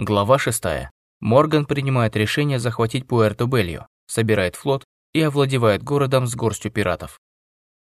Глава 6. Морган принимает решение захватить Пуэрто-Белью, собирает флот и овладевает городом с горстью пиратов.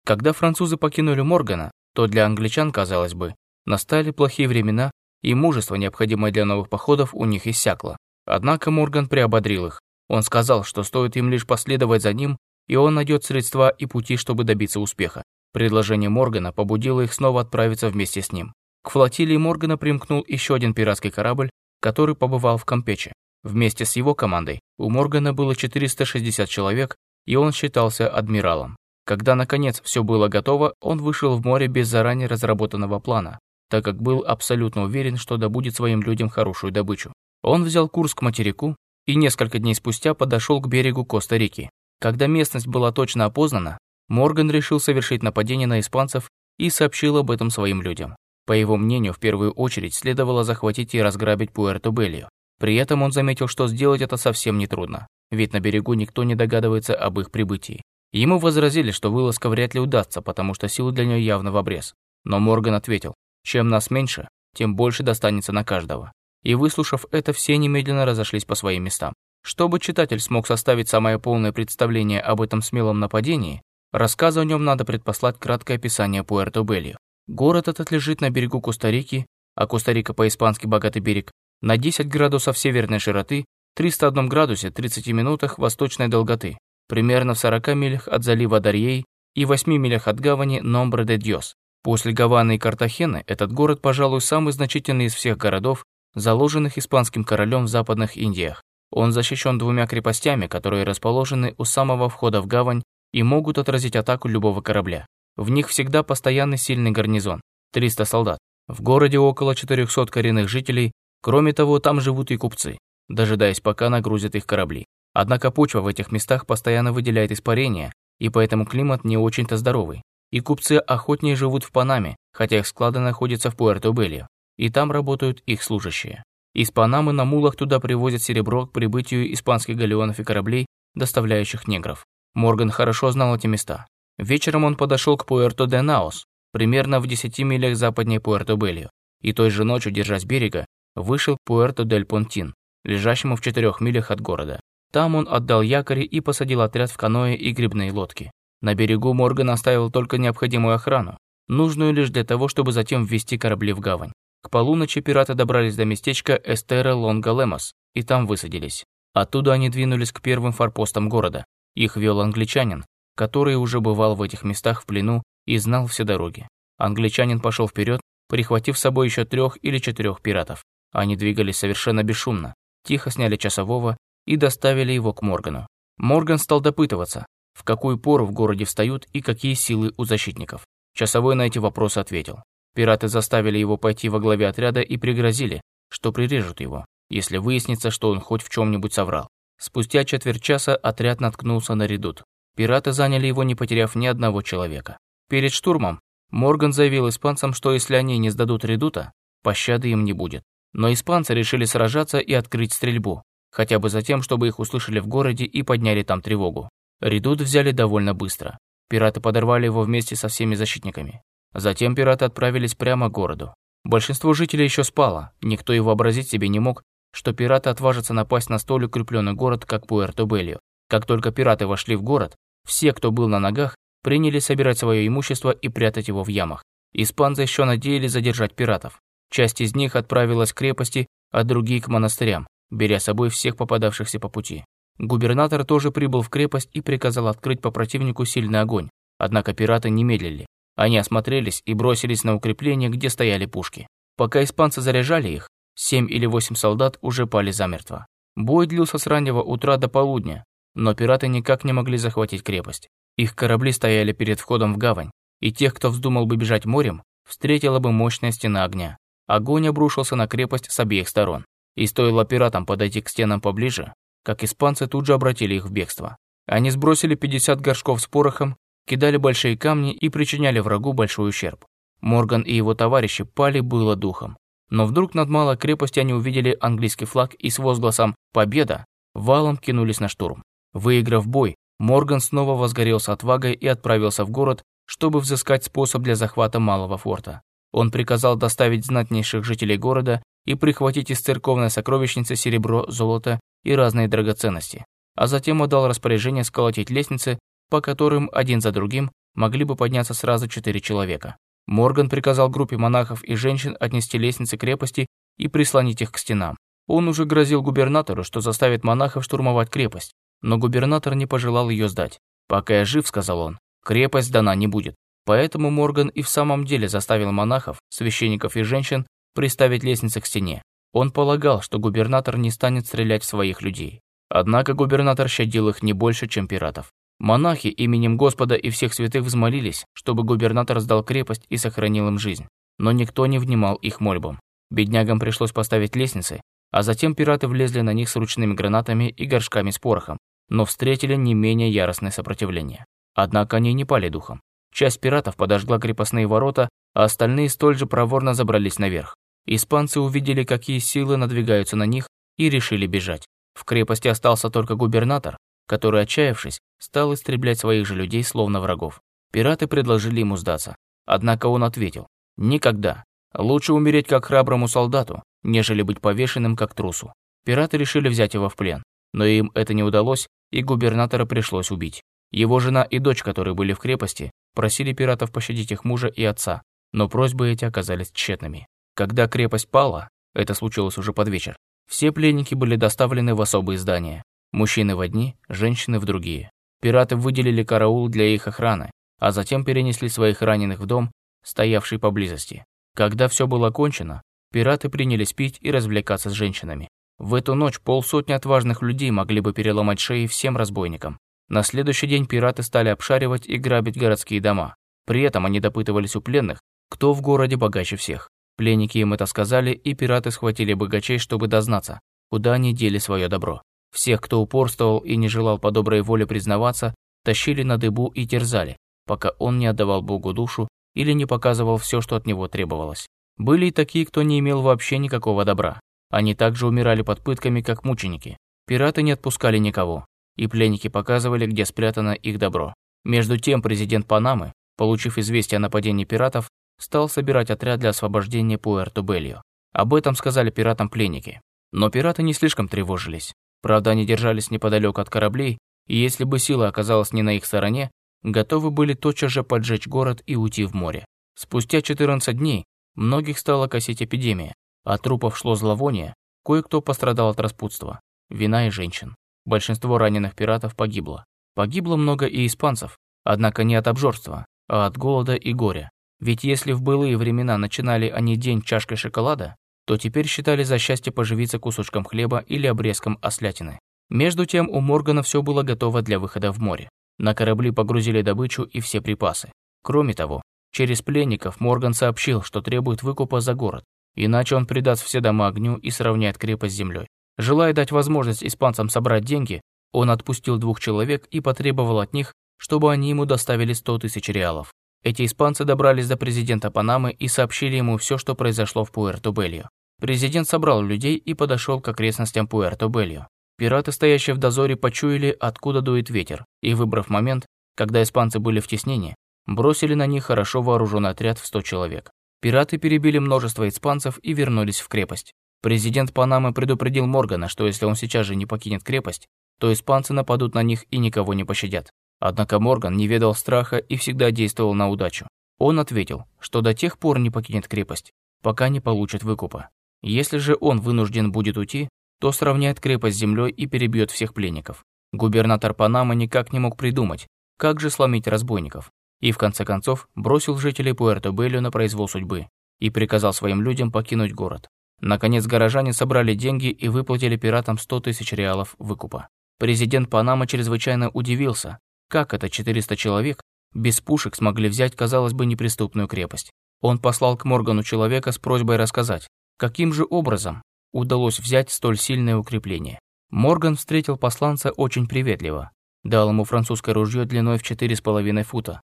Когда французы покинули Моргана, то для англичан, казалось бы, настали плохие времена, и мужество, необходимое для новых походов, у них иссякло. Однако Морган приободрил их. Он сказал, что стоит им лишь последовать за ним, и он найдет средства и пути, чтобы добиться успеха. Предложение Моргана побудило их снова отправиться вместе с ним. К флотилии Моргана примкнул еще один пиратский корабль, который побывал в Кампече. Вместе с его командой у Моргана было 460 человек, и он считался адмиралом. Когда, наконец, все было готово, он вышел в море без заранее разработанного плана, так как был абсолютно уверен, что добудет своим людям хорошую добычу. Он взял курс к материку и несколько дней спустя подошел к берегу Коста-Рики. Когда местность была точно опознана, Морган решил совершить нападение на испанцев и сообщил об этом своим людям. По его мнению, в первую очередь следовало захватить и разграбить Пуэрто-Белью. При этом он заметил, что сделать это совсем нетрудно, ведь на берегу никто не догадывается об их прибытии. Ему возразили, что вылазка вряд ли удастся, потому что сил для нее явно в обрез. Но Морган ответил, чем нас меньше, тем больше достанется на каждого. И выслушав это, все немедленно разошлись по своим местам. Чтобы читатель смог составить самое полное представление об этом смелом нападении, рассказу о нем надо предпослать краткое описание Пуэрто-Белью. Город этот лежит на берегу Коста-Рики, а Коста-Рика по-испански «богатый берег», на 10 градусов северной широты, 301 градусе 30 минутах восточной долготы, примерно в 40 милях от залива Дарьей и 8 милях от гавани Номбре-де-Дьос. После Гаваны и Картахены этот город, пожалуй, самый значительный из всех городов, заложенных испанским королем в Западных Индиях. Он защищен двумя крепостями, которые расположены у самого входа в гавань и могут отразить атаку любого корабля. В них всегда постоянный сильный гарнизон, 300 солдат. В городе около 400 коренных жителей, кроме того, там живут и купцы, дожидаясь пока нагрузят их корабли. Однако почва в этих местах постоянно выделяет испарения, и поэтому климат не очень-то здоровый. И купцы охотнее живут в Панаме, хотя их склады находятся в Пуэрто-Белью, и там работают их служащие. Из Панамы на мулах туда привозят серебро к прибытию испанских галеонов и кораблей, доставляющих негров. Морган хорошо знал эти места. Вечером он подошел к Пуэрто-де-Наос, примерно в 10 милях западнее Пуэрто-Белью, и той же ночью, держась берега, вышел к Пуэрто-дель-Понтин, лежащему в 4 милях от города. Там он отдал якори и посадил отряд в каноэ и грибные лодки. На берегу Морган оставил только необходимую охрану, нужную лишь для того, чтобы затем ввести корабли в гавань. К полуночи пираты добрались до местечка Эстера Лонга Лемос и там высадились. Оттуда они двинулись к первым форпостам города. Их вел англичанин, который уже бывал в этих местах в плену и знал все дороги. Англичанин пошел вперед, прихватив с собой еще трех или четырех пиратов. Они двигались совершенно бесшумно, тихо сняли часового и доставили его к Моргану. Морган стал допытываться, в какую пору в городе встают и какие силы у защитников. Часовой на эти вопросы ответил. Пираты заставили его пойти во главе отряда и пригрозили, что прирежут его, если выяснится, что он хоть в чем-нибудь соврал. Спустя четверть часа отряд наткнулся на редут. Пираты заняли его, не потеряв ни одного человека. Перед штурмом Морган заявил испанцам, что если они не сдадут редута, пощады им не будет. Но испанцы решили сражаться и открыть стрельбу, хотя бы за тем, чтобы их услышали в городе и подняли там тревогу. Редут взяли довольно быстро. Пираты подорвали его вместе со всеми защитниками. Затем пираты отправились прямо к городу. Большинство жителей еще спало, никто и вообразить себе не мог, что пираты отважатся напасть на столь укрепленный город, как Пуэрто-Белью. Как только пираты вошли в город, все, кто был на ногах, приняли собирать свое имущество и прятать его в ямах. Испанцы еще надеялись задержать пиратов. Часть из них отправилась к крепости, а другие к монастырям, беря с собой всех попадавшихся по пути. Губернатор тоже прибыл в крепость и приказал открыть по противнику сильный огонь. Однако пираты не медлили. Они осмотрелись и бросились на укрепление, где стояли пушки. Пока испанцы заряжали их, семь или восемь солдат уже пали замертво. Бой длился с раннего утра до полудня, но пираты никак не могли захватить крепость. Их корабли стояли перед входом в гавань, и тех, кто вздумал бы бежать морем, встретила бы мощная стена огня. Огонь обрушился на крепость с обеих сторон, и стоило пиратам подойти к стенам поближе, как испанцы тут же обратили их в бегство. Они сбросили 50 горшков с порохом, кидали большие камни и причиняли врагу большой ущерб. Морган и его товарищи пали было духом. Но вдруг над малой крепостью они увидели английский флаг и с возгласом «Победа!» валом кинулись на штурм. Выиграв бой, Морган снова возгорелся отвагой и отправился в город, чтобы взыскать способ для захвата малого форта. Он приказал доставить знатнейших жителей города и прихватить из церковной сокровищницы серебро, золото и разные драгоценности, а затем отдал распоряжение сколотить лестницы, по которым один за другим могли бы подняться сразу четыре человека. Морган приказал группе монахов и женщин отнести лестницы крепости и прислонить их к стенам. Он уже грозил губернатору, что заставит монахов штурмовать крепость, но губернатор не пожелал ее сдать. «Пока я жив», — сказал он, — «крепость дана не будет». Поэтому Морган и в самом деле заставил монахов, священников и женщин приставить лестницы к стене. Он полагал, что губернатор не станет стрелять в своих людей. Однако губернатор щадил их не больше, чем пиратов. Монахи именем Господа и всех святых взмолились, чтобы губернатор сдал крепость и сохранил им жизнь. Но никто не внимал их мольбам. Беднягам пришлось поставить лестницы, а затем пираты влезли на них с ручными гранатами и горшками с порохом, но встретили не менее яростное сопротивление. Однако они не пали духом. Часть пиратов подожгла крепостные ворота, а остальные столь же проворно забрались наверх. Испанцы увидели, какие силы надвигаются на них, и решили бежать. В крепости остался только губернатор, который, отчаявшись, стал истреблять своих же людей словно врагов. Пираты предложили ему сдаться. Однако он ответил, «Никогда. Лучше умереть как храброму солдату, нежели быть повешенным как трусу». Пираты решили взять его в плен, но им это не удалось, и губернатора пришлось убить. Его жена и дочь, которые были в крепости, просили пиратов пощадить их мужа и отца, но просьбы эти оказались тщетными. Когда крепость пала, это случилось уже под вечер, все пленники были доставлены в особые здания. Мужчины в одни, женщины в другие. Пираты выделили караул для их охраны, а затем перенесли своих раненых в дом, стоявший поблизости. Когда все было кончено, пираты принялись пить и развлекаться с женщинами. В эту ночь полсотни отважных людей могли бы переломать шеи всем разбойникам. На следующий день пираты стали обшаривать и грабить городские дома. При этом они допытывались у пленных, кто в городе богаче всех. Пленники им это сказали, и пираты схватили богачей, чтобы дознаться, куда они дели свое добро. Всех, кто упорствовал и не желал по доброй воле признаваться, тащили на дыбу и терзали, пока он не отдавал Богу душу или не показывал все, что от него требовалось. Были и такие, кто не имел вообще никакого добра. Они также умирали под пытками, как мученики. Пираты не отпускали никого, и пленники показывали, где спрятано их добро. Между тем президент Панамы, получив известие о нападении пиратов, стал собирать отряд для освобождения Пуэрто-Бельо. Об этом сказали пиратам пленники. Но пираты не слишком тревожились. Правда, они держались неподалеку от кораблей, и если бы сила оказалась не на их стороне, готовы были тотчас же поджечь город и уйти в море. Спустя 14 дней многих стала косить эпидемия, от трупов шло зловоние, кое-кто пострадал от распутства, вина и женщин. Большинство раненых пиратов погибло. Погибло много и испанцев, однако не от обжорства, а от голода и горя. Ведь если в былые времена начинали они день чашкой шоколада, то теперь считали за счастье поживиться кусочком хлеба или обрезком ослятины. Между тем у Моргана все было готово для выхода в море. На корабли погрузили добычу и все припасы. Кроме того, через пленников Морган сообщил, что требует выкупа за город, иначе он придаст все дома огню и сравняет крепость с землей. Желая дать возможность испанцам собрать деньги, он отпустил двух человек и потребовал от них, чтобы они ему доставили 100 тысяч реалов. Эти испанцы добрались до президента Панамы и сообщили ему все, что произошло в Пуэрто-Бельо. Президент собрал людей и подошел к окрестностям Пуэрто-Бельо. Пираты, стоящие в дозоре, почуяли, откуда дует ветер, и, выбрав момент, когда испанцы были в теснении, бросили на них хорошо вооруженный отряд в 100 человек. Пираты перебили множество испанцев и вернулись в крепость. Президент Панамы предупредил Моргана, что если он сейчас же не покинет крепость, то испанцы нападут на них и никого не пощадят. Однако Морган не ведал страха и всегда действовал на удачу. Он ответил, что до тех пор не покинет крепость, пока не получит выкупа. Если же он вынужден будет уйти, то сравняет крепость с землей и перебьет всех пленников. Губернатор Панамы никак не мог придумать, как же сломить разбойников, и в конце концов бросил жителей Пуэрто-Белло на произвол судьбы и приказал своим людям покинуть город. Наконец горожане собрали деньги и выплатили пиратам 100 тысяч реалов выкупа. Президент Панамы чрезвычайно удивился, как это 400 человек без пушек смогли взять, казалось бы, неприступную крепость. Он послал к Моргану человека с просьбой рассказать, каким же образом удалось взять столь сильное укрепление. Морган встретил посланца очень приветливо, дал ему французское ружье длиной в 4,5 фута.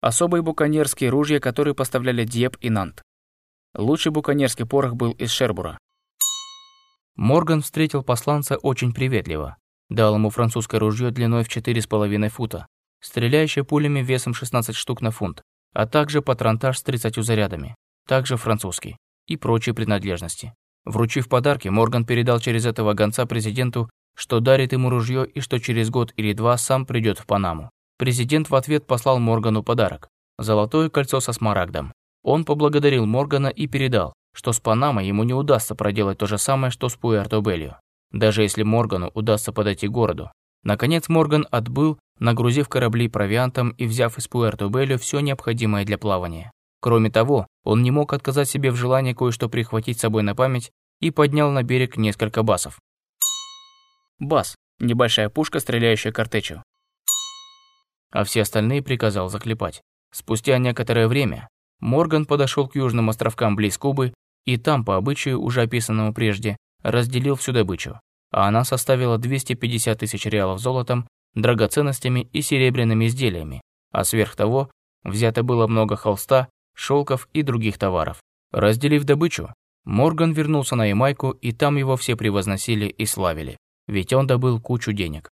Особые буконерские ружья, которые поставляли Дьеп и Нант. Лучший буконерский порох был из Шербура. Морган встретил посланца очень приветливо. Дал ему французское ружье длиной в 4,5 фута, стреляющее пулями весом 16 штук на фунт, а также патронтаж с 30 зарядами, также французский. и прочие принадлежности. Вручив подарки, Морган передал через этого гонца президенту, что дарит ему ружье и что через год или два сам придет в Панаму. Президент в ответ послал Моргану подарок – золотое кольцо со смарагдом. Он поблагодарил Моргана и передал, что с Панамой ему не удастся проделать то же самое, что с Пуэрто-Белью, даже если Моргану удастся подойти к городу. Наконец Морган отбыл, нагрузив корабли провиантом и взяв из Пуэрто-Белью все необходимое для плавания. Кроме того, он не мог отказать себе в желании кое-что прихватить с собой на память и поднял на берег несколько басов. Бас – небольшая пушка, стреляющая картечью. А все остальные приказал заклепать. Спустя некоторое время Морган подошел к южным островкам близ Кубы и там, по обычаю, уже описанному прежде, разделил всю добычу, а она составила 250 тысяч реалов золотом, драгоценностями и серебряными изделиями, а сверх того взято было много холста, шелков и других товаров. Разделив добычу, Морган вернулся на Ямайку, и там его все превозносили и славили, ведь он добыл кучу денег.